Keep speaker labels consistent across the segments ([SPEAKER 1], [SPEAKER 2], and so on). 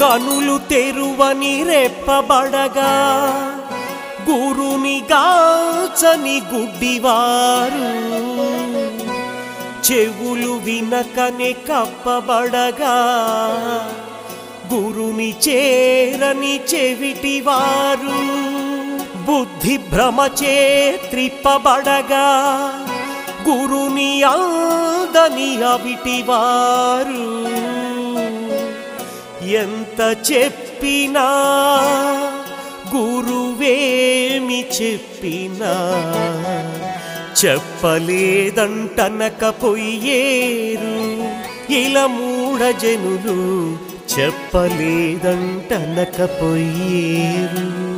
[SPEAKER 1] కనులు తెరువని రెప్పబడగా గురుని గాచని గుడ్డివారు. చెవులు వినకనే కప్పబడగా గురుని చేరని చెవిటివారు. బుద్ధి భ్రమచే త్రిప్పబడగా గురుని అందని అవిటివారు. ఎంత చెప్పినా గురువేమి చెప్పినా చెప్పలేదంటనకపోయేరు. ఇలా మూఢ జనులు చెప్పలేదంటనకపోయేరు.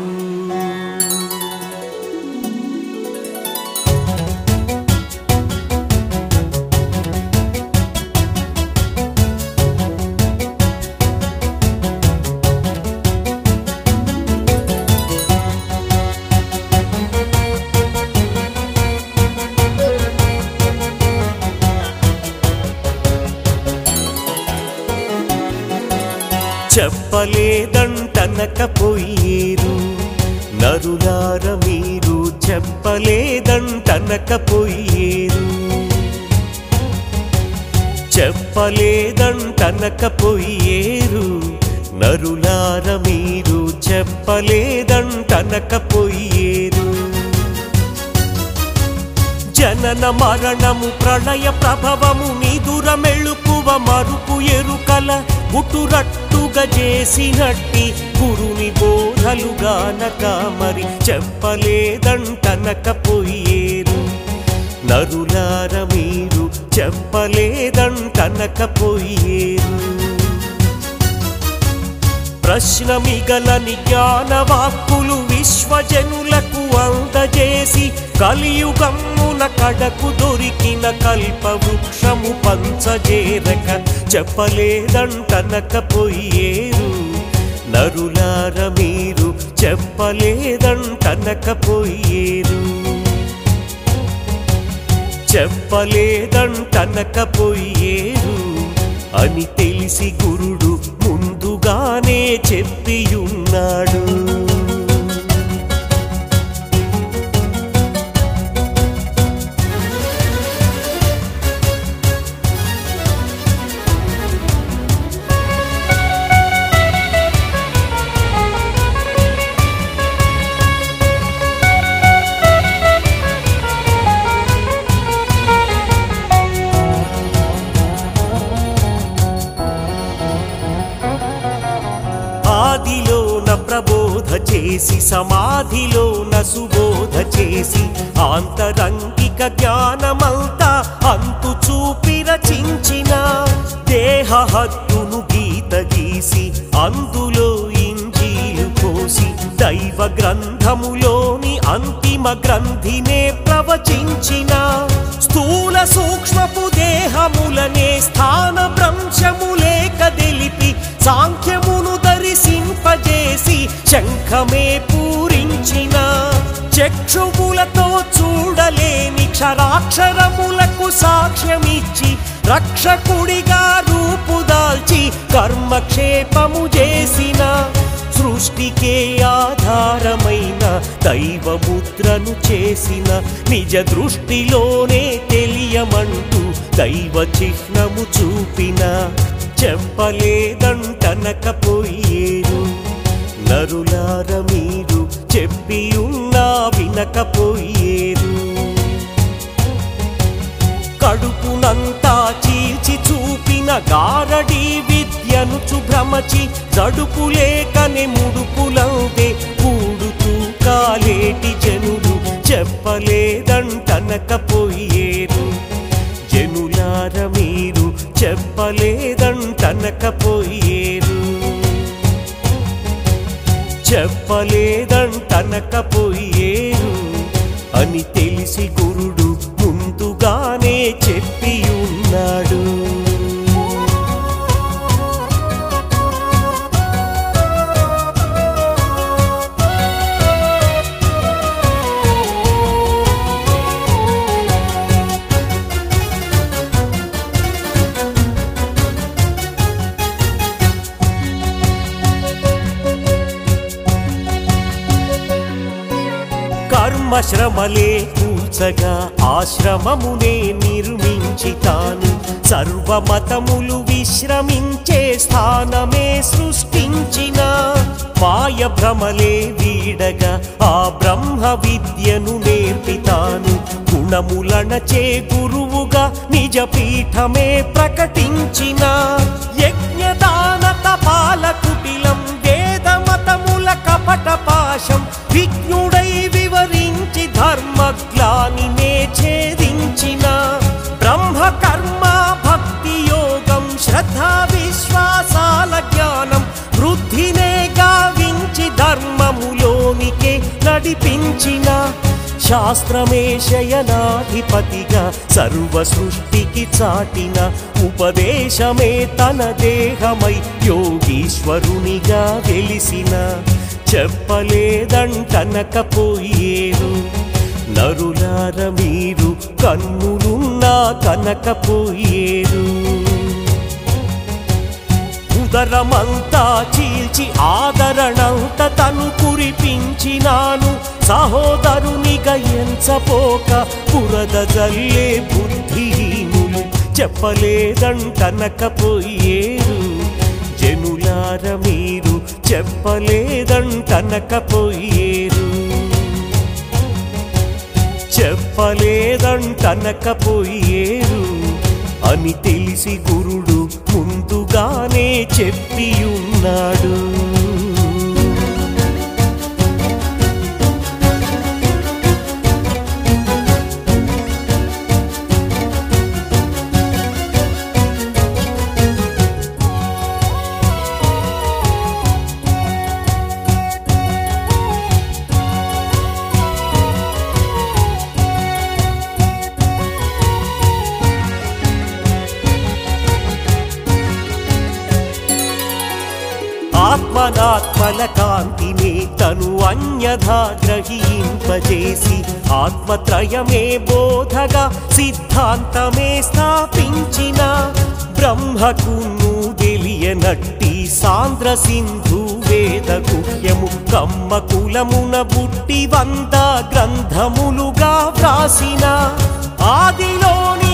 [SPEAKER 1] చెప్పలేదంటనకపోయేరు. నరులార మీరు చెప్పలేదంటనకపోయేరు. చెప్పలేదంటనకపోయేరు. నరులార మీరు చెప్పలేదంటనకపోయేరు. జనన మరణము ప్రళయ ప్రభవము నిదుర మెళుకువ మరుపు ఎరుకల ముటురట్టుగా చేసినట్టి గురుని బోధలుగానక మరి చెప్పలేదంటనకపోయేరు. నరులార మీరు చెప్పలేదంటనకపోయేరు. ప్రశ్న మిగలని జ్ఞానవాక్కులు విశ్వజనులకు అందజేసి కలియుగమ్మున కడకు దొరికిన కల్ప వృక్షము పంచజేరక చెప్పలేదంటనకపోయేరు. నరులార మీరు చెప్పలేదంటనకపోయేరు. చెప్పలేదంటనకపోయేరు. అని తెలిసి గురుడు ముందుగానే చెప్పియున్నాడు. బోధ చేసి సమాధిలోన సుబోధ చేసి ఆంతరంగిక జ్ఞానమంతా అంతు చూపి రచించిన దేహ హద్దును గీత గీసి అందులో ఇంజీలు పోసి దైవ గ్రంథములోని అంతిమ గ్రంథినే ప్రవచించిన. స్థూల సూక్ష్మపు దేహములనే స్థాన భ్రంశములే తెలిపి సాంఖ్యమును దర్శింపజేసి శంఖమే పూరించిన చక్షువులతో చూడలేని క్షరాక్షరములకు సాక్ష్యమిచ్చి రక్షకుడిగా రూపుదాల్చి కర్మక్షేపము చేసిన సృష్టికే ఆధారమైన దైవముద్రను చేసిన నిజ దృష్టిలోనే తెలియమంటూ దైవ చిహ్నము చూపిన చెప్పలేదంటనకపోయి నరులార మీరు చెప్పి ఉన్నా వినకపోయేరు కడుపునంతా చీల్చి చూపిన గారడి విద్యను చుభ్రమచి జడుపు లేకనే ముడుపులందే కూడుతూ కాలేటి జనులు చెప్పలేదంటనకపోయేరు జనులార మీరు చెప్పలేదంటనకపోయేరు చెప్పలేదంటనకపోయేరు అని తెలిసి సర్వశ్రమలే కూల్చగా ఆశ్రమమునే నిర్మించి తాను సర్వమతములు విశ్రమించే స్థానమే సృష్టించిన. మాయ భ్రమలే వీడగా ఆ బ్రహ్మ విద్యను నేర్పితాను. గుణములనచే గురువుగా నిజ పీఠమే ప్రకటించిన. యజ్ఞదాన తపాల కుటిలం వేదమతముల కపట పాశం విజ్ఞ నడిపించిన శాస్త్రమే శయనాధిపతిగా సర్వ సృష్టికి చాటిన ఉపదేశమే తన దేహమై యోగీశ్వరునిగా వెలిసిన. చెప్పలేదంటనకపోయేరు నరులార మీరు కన్నులున్నా కనకపోయేరు. ఉదరమంతా చీల్చి ఆదరణంత తను కురిపించినాను. సహోదరునిగా ఎంచపోక పురద జల్లే బుద్ధిహీనులు చెప్పలేదంటనకపోయేరు జనులార మీరు చెప్పలేదంటనకపోయేరు చెప్పలేదంటనకపోయేరు అని తెలిసి గురుడు ముందుగానే చెప్పియున్నాడు. తను అన్యథా గ్రహింపజేసి ఆత్మత్రయమే బోధగా సిద్ధాంతమే స్థాపించిన బ్రహ్మకు తెలియనట్టి సాంద్ర సింధు వేద గుహ్యము కమ్మ కులమున బుట్టి వంద గ్రంథములుగా వ్రాసిన ఆదిలోని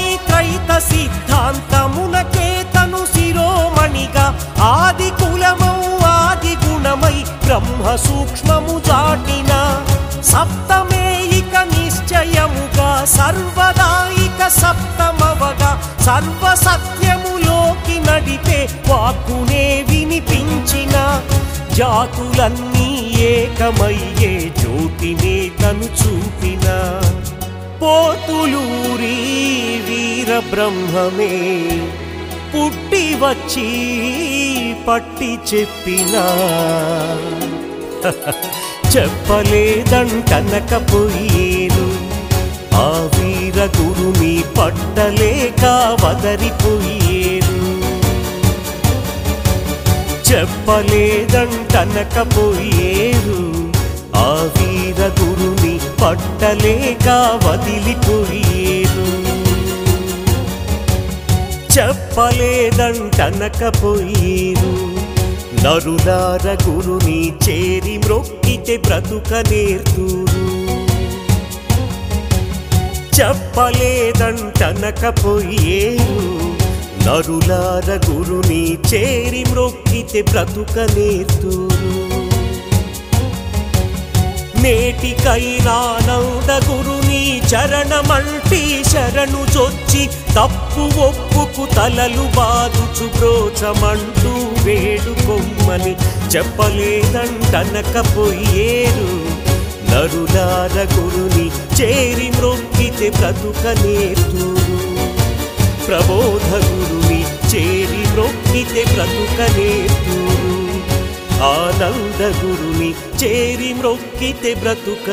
[SPEAKER 1] సూక్ష్మము దాటిన సప్తమేయిక నిశ్చయముగా సర్వదాయిక సప్తమవగా సర్వ సత్యములోకి నడిపే వాక్కునే వినిపించిన జాతులన్నీ ఏకమయ్యే జ్యోతినే తను చూపిన. పోతులూరి వీర బ్రహ్మమే పుట్టి వచ్చి పట్టి చెప్పినా. చెప్పలేదంటనకపోయేను. ఆ వీర గురుని పట్టలేక వదరిపోయేను. చెప్పలేదంటనకపోయేరు ఆ వీర గురుని పట్టలేక వదిలిపోయేరు చెప్పలేదంటనకపోయేరు నరులార గురుని చేరి మ్రొక్కితే బ్రతుక నేర్తూరు. చెప్పలేదంటనకపోయేరు. నరులార గురుని చేరి మ్రొక్కితే బ్రతుక నేర్తూరు. నేటికైనా నౌడ గురుని చరణమంటి శరణు చొచ్చి తప్పు ఒప్పుకు తలలు బాదుచు బ్రోచమంటూ వేడుకొమ్మని చెప్పలేదంటనకపోయేరు. నరులార గురుని చేరి మ్రొక్కితే బ్రతుక ప్రబోధ గురుని చేరి మ్రొక్కితే బ్రతుక ఆనంద గురుని చేరి మ్రొక్కితే బ్రతుక